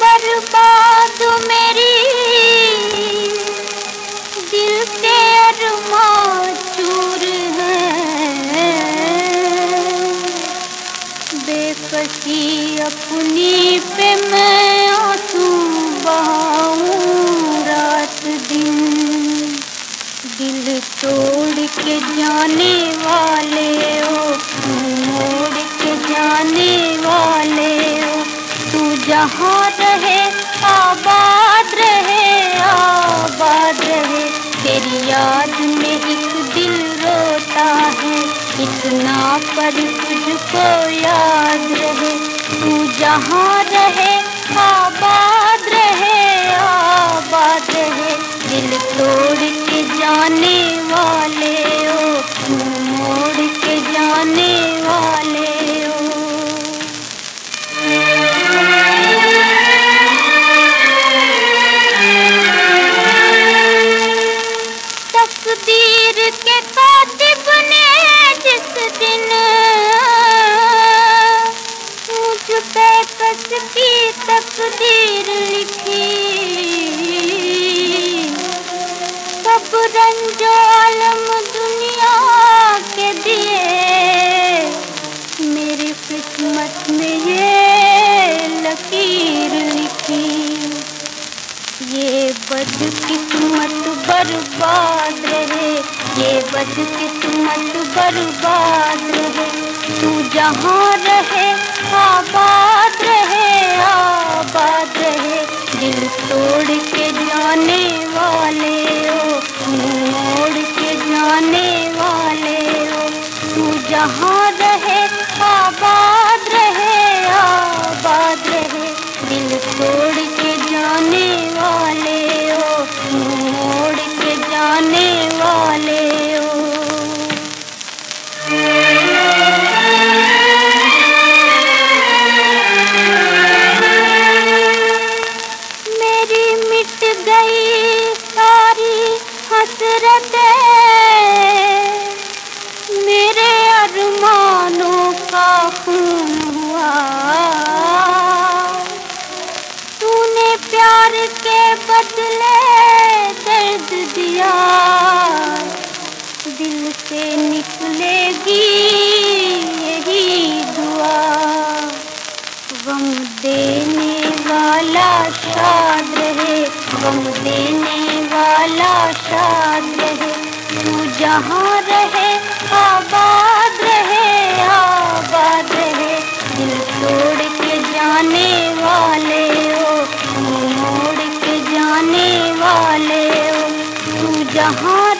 बर्बाद मेरी। दिल के अरमां चूर है। बेकसी अपनी पे मैं आँसू बहाऊं रात दिन। दिल तोड़ के जाने वाले जहाँ रहे, आबाद रहे आबाद रहे। तेरी याद में एक दिल रोता है, इतना पर तुझको याद रहे। तू जहाँ रहे, आबाद तकदीर के कातिब ने जिस दिन। मुझ पे कसती तकदीर लिखी। सब रंजो आलम दुनिया के दिए। मेरी किस्मत में ये लकीर लिखी। ये बदकिस्मत बर्बाद रहे। ये बदकिस्मत बर्बाद रहे। तू जहाँ रहे, आबाद रहे आबाद रहे। दिल तोड़ के जाने वाले हो, मोड़ के जाने वाले हो। तू जहाँ रहे, आबाद रहे आबाद रहे। दिल तोड़ के जाने वाले ओ मोड़ के जाने वाले मेरी मिट गई सारी हसरतें। मेरे अरमानों का खून देने वाला शाद रहे। तू जहाँ रहे, आबाद रहे आबाद रहे। दिल तोड़ के जाने वाले हो मोड़ के जाने वाले हो। तू जहाँ